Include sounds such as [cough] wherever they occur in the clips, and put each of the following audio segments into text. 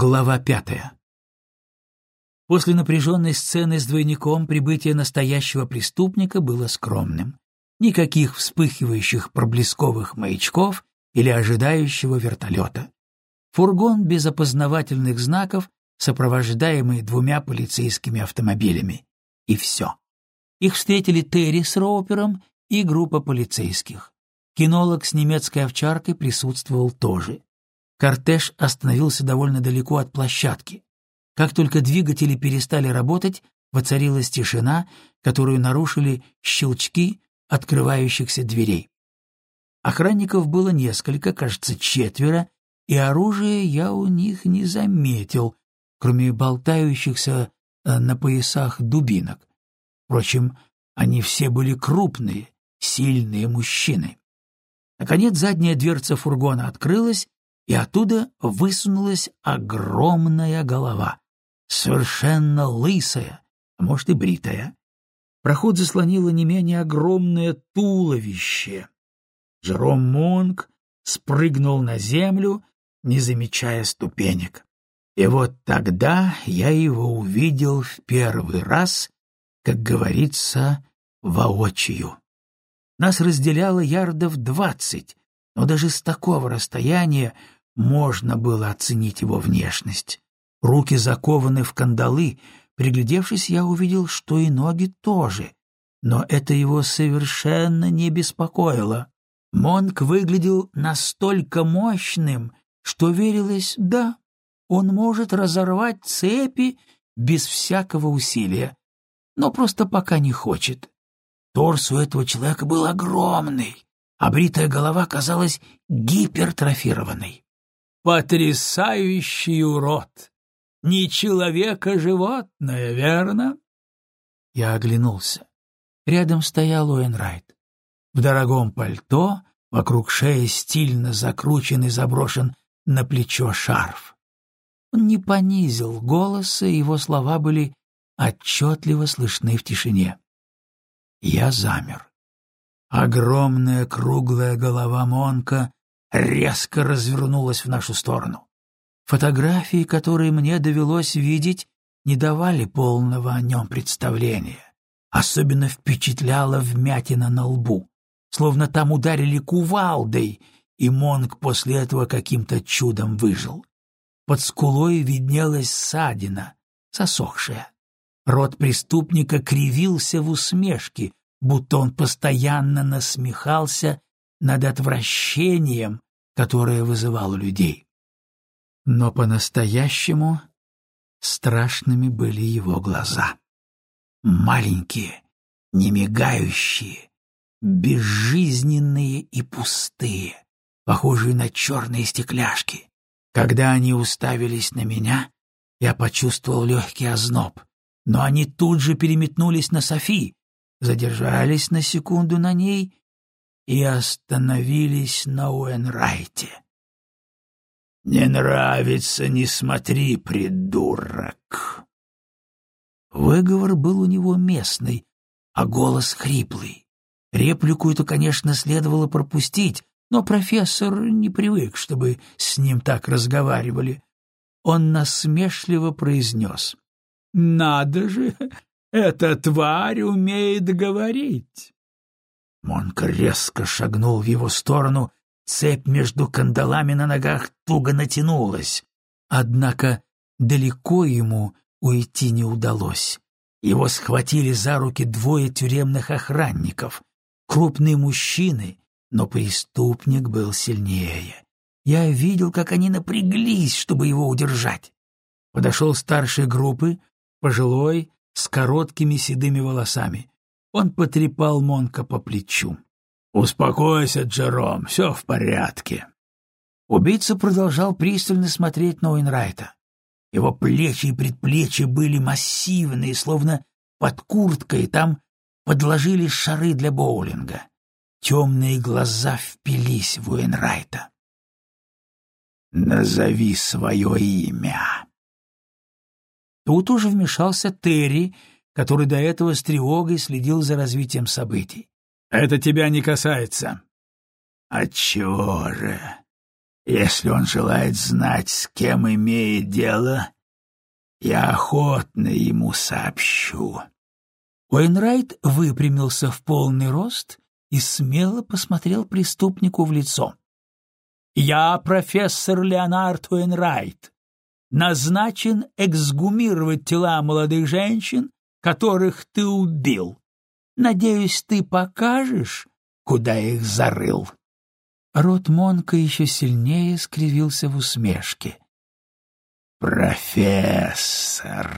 Глава пятая. После напряженной сцены с двойником прибытие настоящего преступника было скромным. Никаких вспыхивающих проблесковых маячков или ожидающего вертолета. Фургон без опознавательных знаков, сопровождаемый двумя полицейскими автомобилями. И все. Их встретили Терри с Роупером и группа полицейских. Кинолог с немецкой овчаркой присутствовал тоже. Кортеж остановился довольно далеко от площадки. Как только двигатели перестали работать, воцарилась тишина, которую нарушили щелчки открывающихся дверей. Охранников было несколько, кажется, четверо, и оружия я у них не заметил, кроме болтающихся э, на поясах дубинок. Впрочем, они все были крупные, сильные мужчины. Наконец задняя дверца фургона открылась, и оттуда высунулась огромная голова, совершенно лысая, а может и бритая. Проход заслонило не менее огромное туловище. Жером Монг спрыгнул на землю, не замечая ступенек. И вот тогда я его увидел в первый раз, как говорится, воочию. Нас разделяло ярдов двадцать, но даже с такого расстояния можно было оценить его внешность. Руки закованы в кандалы, приглядевшись, я увидел, что и ноги тоже, но это его совершенно не беспокоило. Монк выглядел настолько мощным, что верилось «да, он может разорвать цепи без всякого усилия, но просто пока не хочет». Торс у этого человека был огромный, а бритая голова казалась гипертрофированной. Потрясающий урод! Не человек, а животное, верно? Я оглянулся. Рядом стоял Уэнрайт. В дорогом пальто, вокруг шеи стильно закручен и заброшен на плечо шарф. Он не понизил голоса, его слова были отчетливо слышны в тишине. Я замер. Огромная круглая голова Монка резко развернулась в нашу сторону. Фотографии, которые мне довелось видеть, не давали полного о нем представления. Особенно впечатляла вмятина на лбу, словно там ударили кувалдой, и Монг после этого каким-то чудом выжил. Под скулой виднелась ссадина, сосохшая. Рот преступника кривился в усмешке, будто он постоянно насмехался над отвращением, которое вызывало людей. Но по-настоящему страшными были его глаза. Маленькие, немигающие, безжизненные и пустые, похожие на черные стекляшки. Когда они уставились на меня, я почувствовал легкий озноб, но они тут же переметнулись на Софи, задержались на секунду на ней и остановились на Уэнрайте. «Не нравится, не смотри, придурок!» Выговор был у него местный, а голос хриплый. Реплику эту, конечно, следовало пропустить, но профессор не привык, чтобы с ним так разговаривали. Он насмешливо произнес. «Надо же, эта тварь умеет говорить!» Монк резко шагнул в его сторону, цепь между кандалами на ногах туго натянулась. Однако далеко ему уйти не удалось. Его схватили за руки двое тюремных охранников, крупные мужчины, но преступник был сильнее. Я видел, как они напряглись, чтобы его удержать. Подошел старший группы, пожилой, с короткими седыми волосами. Он потрепал Монка по плечу. «Успокойся, Джером, все в порядке». Убийца продолжал пристально смотреть на Уинрайта. Его плечи и предплечья были массивные, словно под курткой там подложили шары для боулинга. Темные глаза впились в Уинрайта. «Назови свое имя». Тут уже вмешался Терри, который до этого с тревогой следил за развитием событий. «Это тебя не касается». «А чего же? Если он желает знать, с кем имеет дело, я охотно ему сообщу. Уэйнрайт выпрямился в полный рост и смело посмотрел преступнику в лицо. «Я профессор Леонард Уэйнрайт, назначен эксгумировать тела молодых женщин, которых ты убил. Надеюсь, ты покажешь, куда их зарыл?» Рот Монка еще сильнее скривился в усмешке. «Профессор,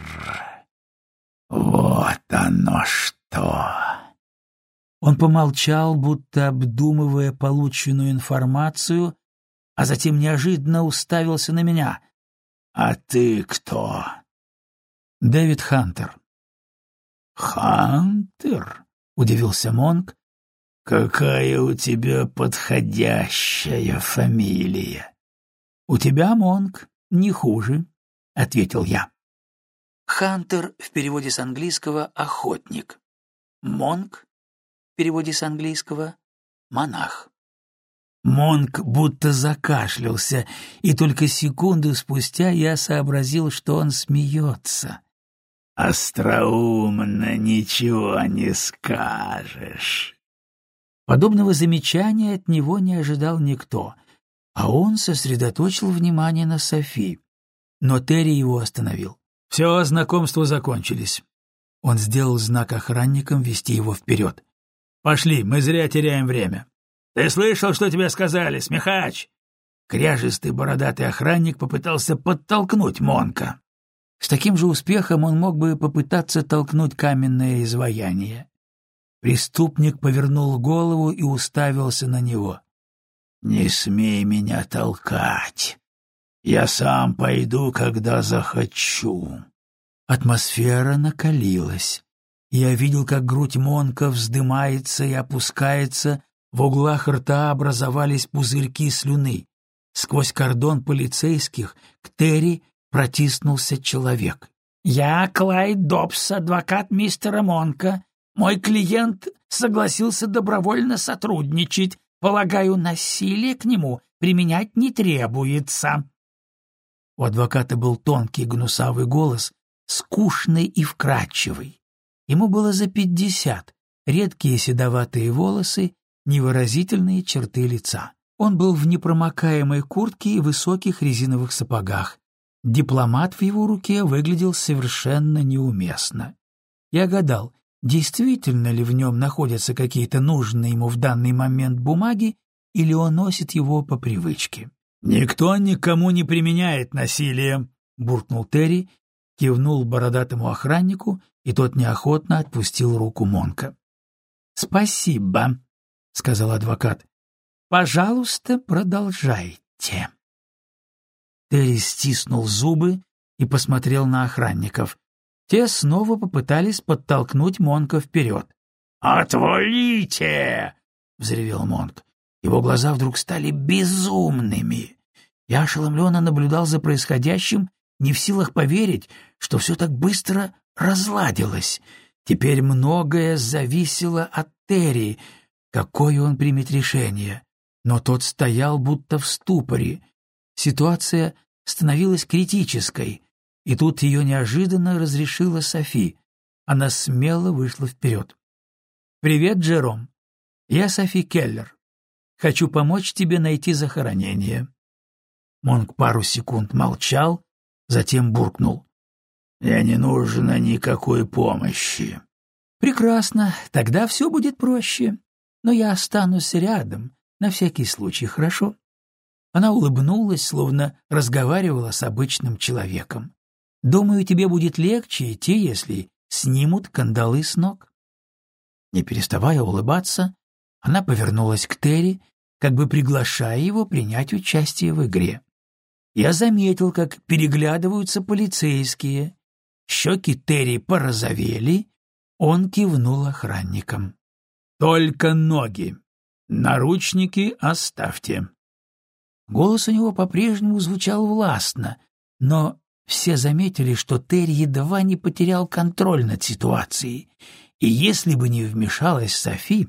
вот оно что!» Он помолчал, будто обдумывая полученную информацию, а затем неожиданно уставился на меня. «А ты кто?» «Дэвид Хантер». «Хантер?» — удивился Монк. «Какая у тебя подходящая фамилия!» «У тебя, Монк, не хуже», — ответил я. Хантер в переводе с английского «охотник». Монк в переводе с английского «монах». Монк будто закашлялся, и только секунду спустя я сообразил, что он смеется. «Остроумно ничего не скажешь». Подобного замечания от него не ожидал никто, а он сосредоточил внимание на Софи. Но Терри его остановил. «Все, знакомства закончились». Он сделал знак охранникам вести его вперед. «Пошли, мы зря теряем время». «Ты слышал, что тебе сказали, смехач?» Кряжистый бородатый охранник попытался подтолкнуть Монка. С таким же успехом он мог бы попытаться толкнуть каменное изваяние. Преступник повернул голову и уставился на него. «Не смей меня толкать. Я сам пойду, когда захочу». Атмосфера накалилась. Я видел, как грудь Монка вздымается и опускается, в углах рта образовались пузырьки слюны. Сквозь кордон полицейских к Терри протиснулся человек. «Я Клайд Добс, адвокат мистера Монка. Мой клиент согласился добровольно сотрудничать. Полагаю, насилие к нему применять не требуется». У адвоката был тонкий гнусавый голос, скучный и вкрадчивый. Ему было за пятьдесят, редкие седоватые волосы невыразительные черты лица. Он был в непромокаемой куртке и высоких резиновых сапогах. Дипломат в его руке выглядел совершенно неуместно. Я гадал, действительно ли в нем находятся какие-то нужные ему в данный момент бумаги, или он носит его по привычке. «Никто никому не применяет насилие», — буркнул Терри, кивнул бородатому охраннику, и тот неохотно отпустил руку Монка. «Спасибо», — сказал адвокат. «Пожалуйста, продолжайте». Терри стиснул зубы и посмотрел на охранников. Те снова попытались подтолкнуть Монка вперед. «Отвалите!» — взревел Монк. Его глаза вдруг стали безумными. Я ошеломленно наблюдал за происходящим, не в силах поверить, что все так быстро разладилось. Теперь многое зависело от Терри, какое он примет решение. Но тот стоял будто в ступоре. Ситуация становилась критической, и тут ее неожиданно разрешила Софи. Она смело вышла вперед. «Привет, Джером. Я Софи Келлер. Хочу помочь тебе найти захоронение». Монг пару секунд молчал, затем буркнул. «Мне не нужно никакой помощи». «Прекрасно, тогда все будет проще но я останусь рядом, на всякий случай, хорошо?» Она улыбнулась, словно разговаривала с обычным человеком. «Думаю, тебе будет легче идти, если снимут кандалы с ног». Не переставая улыбаться, она повернулась к Терри, как бы приглашая его принять участие в игре. Я заметил, как переглядываются полицейские. Щеки Терри порозовели, он кивнул охранникам. Только ноги. Наручники оставьте. Голос у него по-прежнему звучал властно, но все заметили, что Терри едва не потерял контроль над ситуацией, и если бы не вмешалась Софи,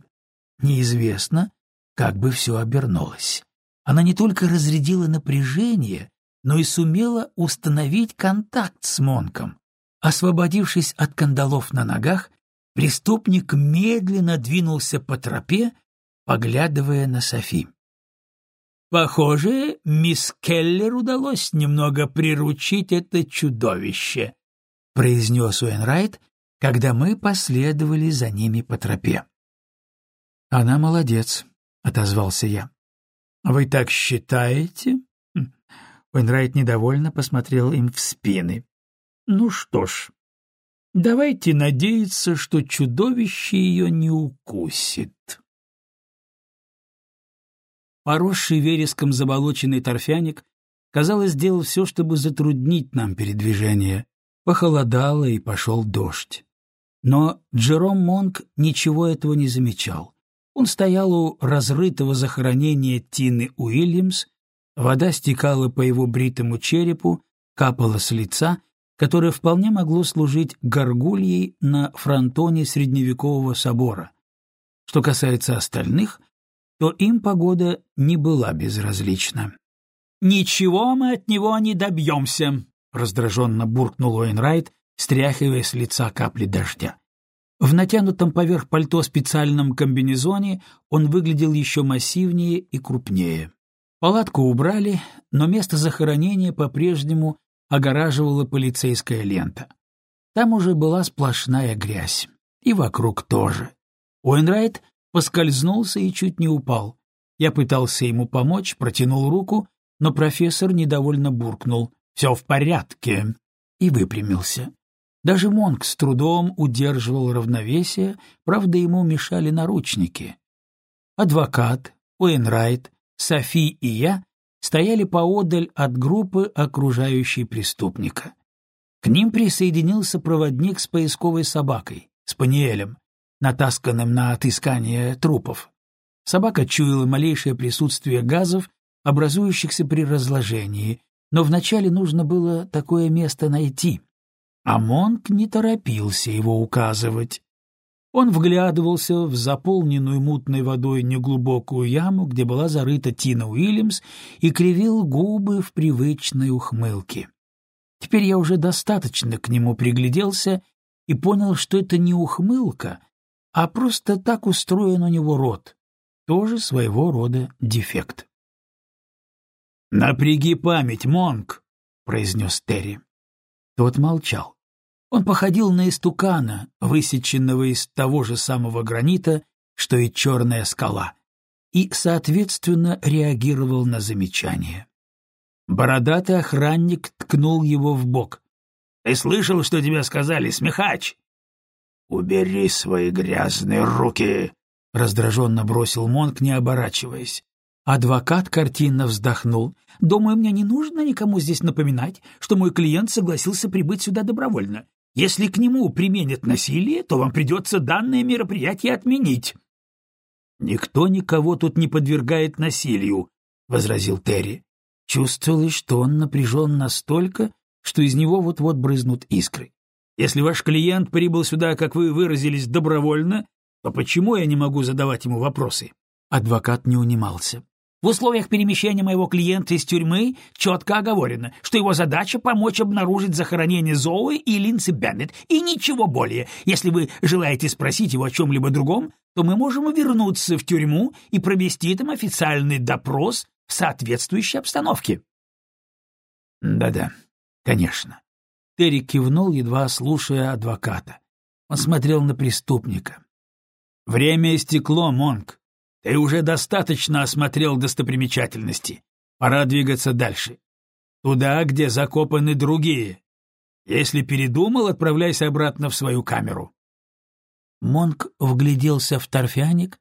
неизвестно, как бы все обернулось. Она не только разрядила напряжение, но и сумела установить контакт с Монком. Освободившись от кандалов на ногах, преступник медленно двинулся по тропе, поглядывая на Софи. «Похоже, мисс Келлер удалось немного приручить это чудовище», — произнес Уэнрайт, когда мы последовали за ними по тропе. «Она молодец», — отозвался я. «Вы так считаете?» хм. Уэнрайт недовольно посмотрел им в спины. «Ну что ж, давайте надеяться, что чудовище ее не укусит». Поросший вереском заболоченный торфяник, казалось, сделал все, чтобы затруднить нам передвижение. Похолодало, и пошел дождь. Но Джером Монк ничего этого не замечал. Он стоял у разрытого захоронения Тины Уильямс, вода стекала по его бритому черепу, капала с лица, которое вполне могло служить горгульей на фронтоне средневекового собора. Что касается остальных, то им погода не была безразлична. «Ничего мы от него не добьемся», — раздраженно буркнул Уэйнрайт, стряхивая с лица капли дождя. В натянутом поверх пальто специальном комбинезоне он выглядел еще массивнее и крупнее. Палатку убрали, но место захоронения по-прежнему огораживала полицейская лента. Там уже была сплошная грязь. И вокруг тоже. Уэнрайт поскользнулся и чуть не упал. Я пытался ему помочь, протянул руку, но профессор недовольно буркнул «Все в порядке» и выпрямился. Даже Монк с трудом удерживал равновесие, правда, ему мешали наручники. Адвокат, Уэйнрайт, Софи и я стояли поодаль от группы, окружающей преступника. К ним присоединился проводник с поисковой собакой, спаниелем, натасканным на отыскание трупов. Собака чуяла малейшее присутствие газов, образующихся при разложении, но вначале нужно было такое место найти а Монк не торопился его указывать. Он вглядывался в заполненную мутной водой неглубокую яму, где была зарыта Тина Уильямс, и кривил губы в привычной ухмылке. Теперь я уже достаточно к нему пригляделся и понял, что это не ухмылка, а просто так устроен у него рот, тоже своего рода дефект. «Напряги память, Монк!» — произнес Терри. Тот молчал. Он походил на истукана, высеченного из того же самого гранита, что и черная скала, и, соответственно, реагировал на замечание. Бородатый охранник ткнул его в бок. — Ты слышал, что тебе сказали, смехач? — Убери свои грязные руки! — раздраженно бросил Монк, не оборачиваясь. Адвокат картинно вздохнул. «Думаю, мне не нужно никому здесь напоминать, что мой клиент согласился прибыть сюда добровольно. Если к нему применят насилие, то вам придется данное мероприятие отменить». «Никто никого тут не подвергает насилию», — возразил Терри. Чувствовалось, что он напряжен настолько, что из него вот-вот брызнут искры. «Если ваш клиент прибыл сюда, как вы выразились, добровольно, то почему я не могу задавать ему вопросы?» Адвокат не унимался. В условиях перемещения моего клиента из тюрьмы четко оговорено, что его задача — помочь обнаружить захоронение Зоуи и Линдси Беннет, и ничего более. Если вы желаете спросить его о чем-либо другом, то мы можем вернуться в тюрьму и провести там официальный допрос в соответствующей обстановке. Да-да, конечно. Терри кивнул, едва слушая адвоката. Он смотрел на преступника. «Время истекло, Монк. Ты уже достаточно осмотрел достопримечательности. Пора двигаться дальше. Туда, где закопаны другие. Если передумал, отправляйся обратно в свою камеру. Монк вгляделся в торфяник,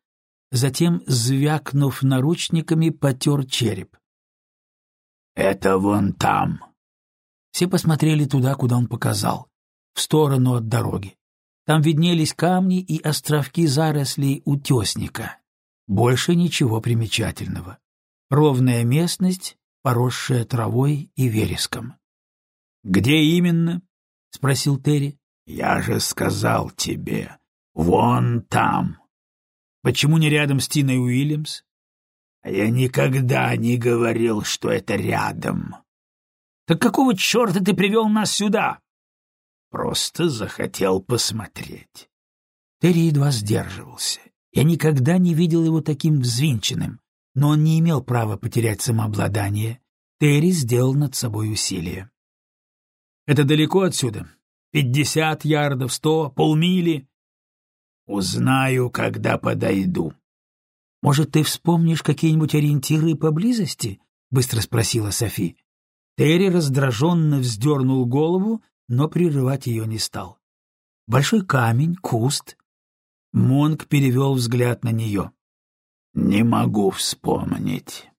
затем, звякнув наручниками, потер череп. «Это вон там». Все посмотрели туда, куда он показал, в сторону от дороги. Там виднелись камни и островки зарослей утесника. Больше ничего примечательного. Ровная местность, поросшая травой и вереском. «Где именно?» — спросил Терри. «Я же сказал тебе, вон там». «Почему не рядом с Тиной Уильямс?» Я никогда не говорил, что это рядом. Так какого черта ты привел нас сюда? Просто захотел посмотреть. Терри едва сдерживался. Я никогда не видел его таким взвинченным, но он не имел права потерять самообладание. Терри сделал над собой усилие. «Это далеко отсюда? Пятьдесят ярдов, сто, полмили?» «Узнаю, когда подойду». «Может, ты вспомнишь какие-нибудь ориентиры поблизости?» — быстро спросила Софи. Терри раздраженно вздернул голову, но прерывать ее не стал. Большой камень, куст. Монг перевел взгляд на нее. «Не могу вспомнить».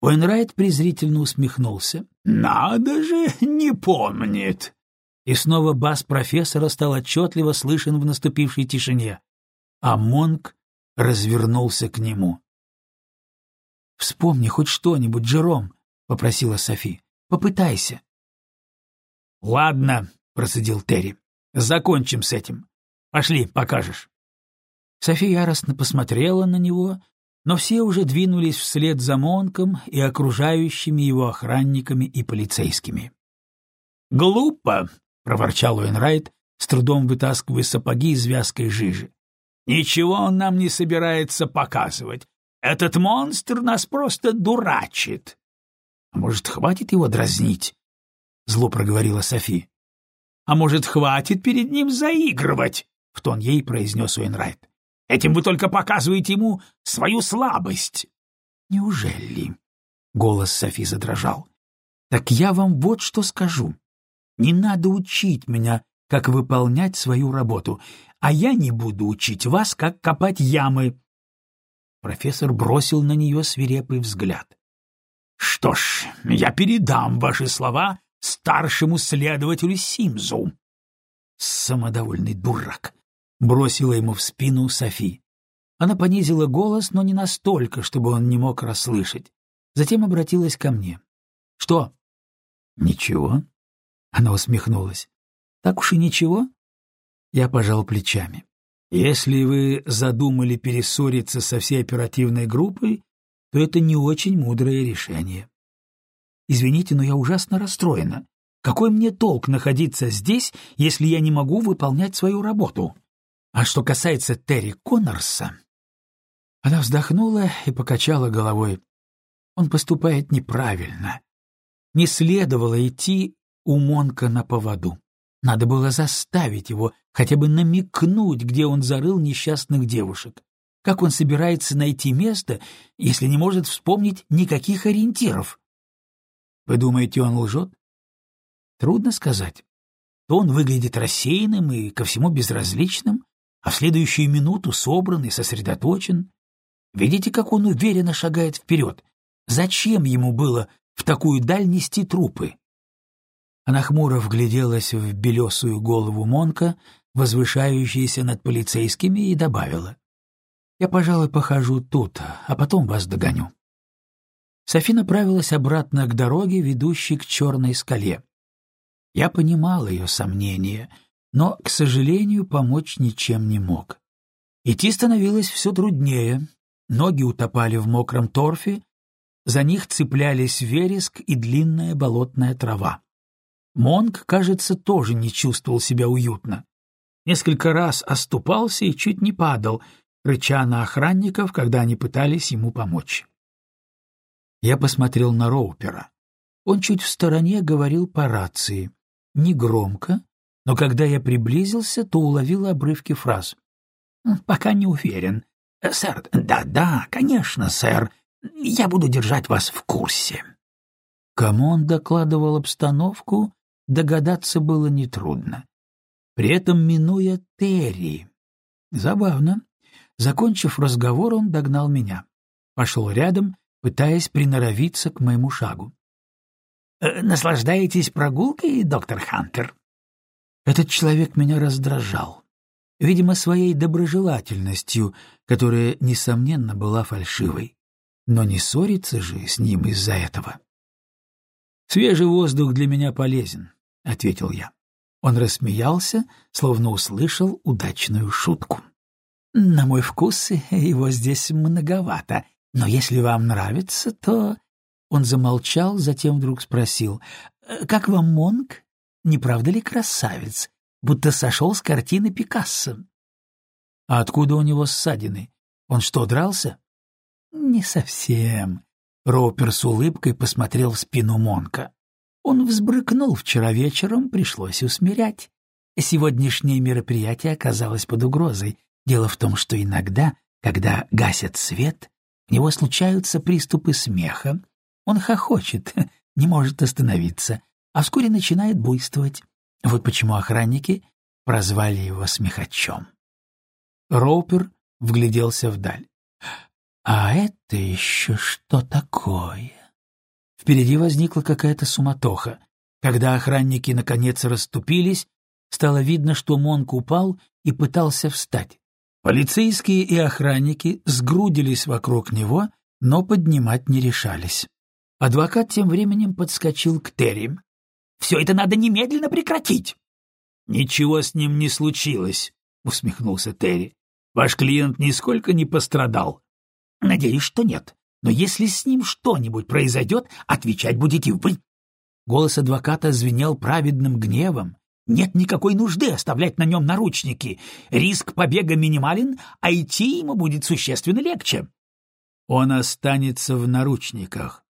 Уэнрайт презрительно усмехнулся. «Надо же, не помнит!» И снова бас профессора стал отчетливо слышен в наступившей тишине, а Монг развернулся к нему. «Вспомни хоть что-нибудь, Джером», — попросила Софи. «Попытайся». «Ладно», — процедил Терри. «Закончим с этим. Пошли, покажешь». Софи яростно посмотрела на него, но все уже двинулись вслед за Монком и окружающими его охранниками и полицейскими. «Глупо!» — проворчал Уэнрайт, с трудом вытаскивая сапоги из вязкой жижи. «Ничего он нам не собирается показывать. Этот монстр нас просто дурачит». «А может, хватит его дразнить?» — зло проговорила Софи. «А может, хватит перед ним заигрывать?» — в тон ей произнес Уэнрайт. Этим вы только показываете ему свою слабость. Неужели? Голос Софи задрожал. Так я вам вот что скажу. Не надо учить меня, как выполнять свою работу, а я не буду учить вас, как копать ямы. Профессор бросил на нее свирепый взгляд. Что ж, я передам ваши слова старшему следователю Симзу. Самодовольный дурак. Бросила ему в спину Софи. Она понизила голос, но не настолько, чтобы он не мог расслышать. Затем обратилась ко мне. «Что?» «Ничего». Она усмехнулась. «Так уж и ничего?» Я пожал плечами. «Если вы задумали перессориться со всей оперативной группой, то это не очень мудрое решение. Извините, но я ужасно расстроена. Какой мне толк находиться здесь, если я не могу выполнять свою работу?» А что касается Терри Коннорса... Она вздохнула и покачала головой. Он поступает неправильно. Не следовало идти у Монка на поводу. Надо было заставить его хотя бы намекнуть, где он зарыл несчастных девушек. Как он собирается найти место, если не может вспомнить никаких ориентиров? Вы думаете, он лжет? Трудно сказать. То он выглядит рассеянным и ко всему безразличным, а в следующую минуту собран и сосредоточен. Видите, как он уверенно шагает вперед? Зачем ему было в такую даль нести трупы? Она хмуро вгляделась в белесую голову Монка, возвышающуюся над полицейскими, и добавила. «Я, пожалуй, похожу тут, а потом вас догоню». Софи направилась обратно к дороге, ведущей к черной скале. Я понимал ее сомнения — но, к сожалению, помочь ничем не мог. Идти становилось все труднее, ноги утопали в мокром торфе, за них цеплялись вереск и длинная болотная трава. Монг, кажется, тоже не чувствовал себя уютно. Несколько раз оступался и чуть не падал, рыча на охранников, когда они пытались ему помочь. Я посмотрел на Роупера. Он чуть в стороне говорил по рации. Негромко, но когда я приблизился, то уловил обрывки фраз. «Пока не уверен. Сэр, да-да, конечно, сэр. Я буду держать вас в курсе». Кому он докладывал обстановку, догадаться было нетрудно. При этом минуя Терри. Забавно. Закончив разговор, он догнал меня. Пошел рядом, пытаясь приноровиться к моему шагу. «Э, «Наслаждаетесь прогулкой, доктор Хантер?» Этот человек меня раздражал, видимо, своей доброжелательностью, которая, несомненно, была фальшивой. Но не ссориться же с ним из-за этого. «Свежий воздух для меня полезен», — ответил я. Он рассмеялся, словно услышал удачную шутку. «На мой вкус его здесь многовато. Но если вам нравится, то...» Он замолчал, затем вдруг спросил. «Э, «Как вам Монк? Не правда ли красавец? Будто сошел с картины Пикассо». «А откуда у него ссадины? Он что, дрался?» «Не совсем». Роупер с улыбкой посмотрел в спину Монка. Он взбрыкнул вчера вечером, пришлось усмирять. Сегодняшнее мероприятие оказалось под угрозой. Дело в том, что иногда, когда гасят свет, у него случаются приступы смеха. Он хохочет, [laughs] не может остановиться, а вскоре начинает буйствовать. Вот почему охранники прозвали его смехачом. Роупер вгляделся вдаль. «А это еще что такое?» Впереди возникла какая-то суматоха. Когда охранники наконец расступились, стало видно, что Монк упал и пытался встать. Полицейские и охранники сгрудились вокруг него, но поднимать не решались. Адвокат тем временем подскочил к Терри. «Все это надо немедленно прекратить!» «Ничего с ним не случилось», — усмехнулся Терри. «Ваш клиент нисколько не пострадал». «Надеюсь, что нет. Но если с ним что-нибудь произойдет, отвечать будете вы. Голос адвоката звенел праведным гневом. Нет никакой нужды оставлять на нем наручники. Риск побега минимален, а идти ему будет существенно легче. Он останется в наручниках.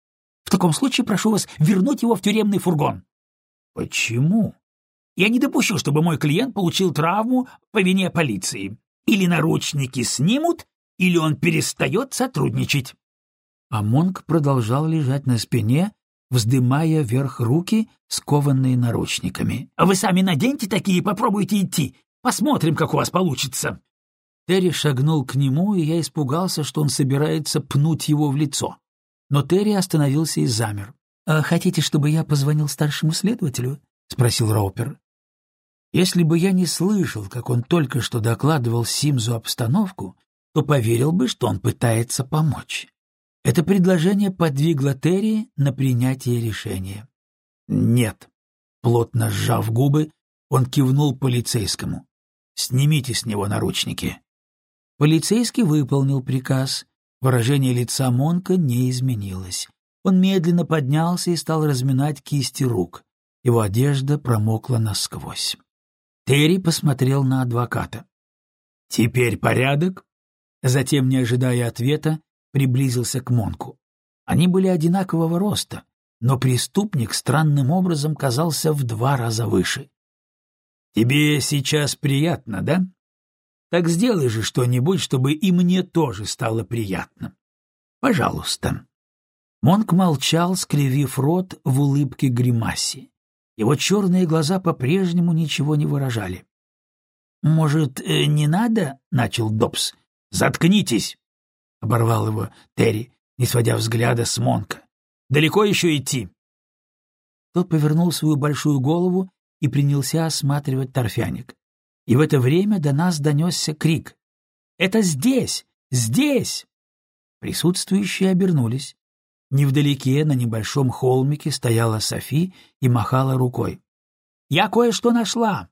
В таком случае прошу вас вернуть его в тюремный фургон. Почему? Я не допущу, чтобы мой клиент получил травму по вине полиции. Или наручники снимут, или он перестает сотрудничать а Монк продолжал лежать на спине, вздымая вверх руки, скованные наручниками. «А вы сами наденьте такие и попробуйте идти. Посмотрим, как у вас получится». Терри шагнул к нему, и я испугался, что он собирается пнуть его в лицо. Но Терри остановился и замер. «А хотите, чтобы я позвонил старшему следователю?» — спросил Роупер. Если бы я не слышал, как он только что докладывал Симзу обстановку, то поверил бы, что он пытается помочь. Это предложение подвигло Терри на принятие решения. «Нет». Плотно сжав губы, он кивнул полицейскому. «Снимите с него наручники». Полицейский выполнил приказ. Выражение лица Монка не изменилось. Он медленно поднялся и стал разминать кисти рук. Его одежда промокла насквозь. Терри посмотрел на адвоката. «Теперь порядок?» Затем, не ожидая ответа, приблизился к Монку. Они были одинакового роста, но преступник странным образом казался в два раза выше. «Тебе сейчас приятно, да? Так сделай же что-нибудь, чтобы и мне тоже стало приятно. Пожалуйста». Монк молчал, скривив рот в улыбке гримасе. Его черные глаза по-прежнему ничего не выражали. «Может, э, не надо?» — начал Добс. «Заткнитесь!» — оборвал его Терри, не сводя взгляда с Монка. «Далеко еще идти?» Тот повернул свою большую голову и принялся осматривать торфяник. И в это время до нас донесся крик. «Это здесь! Здесь!» Присутствующие обернулись. Невдалеке, на небольшом холмике, стояла Софи и махала рукой. «Я кое-что нашла!»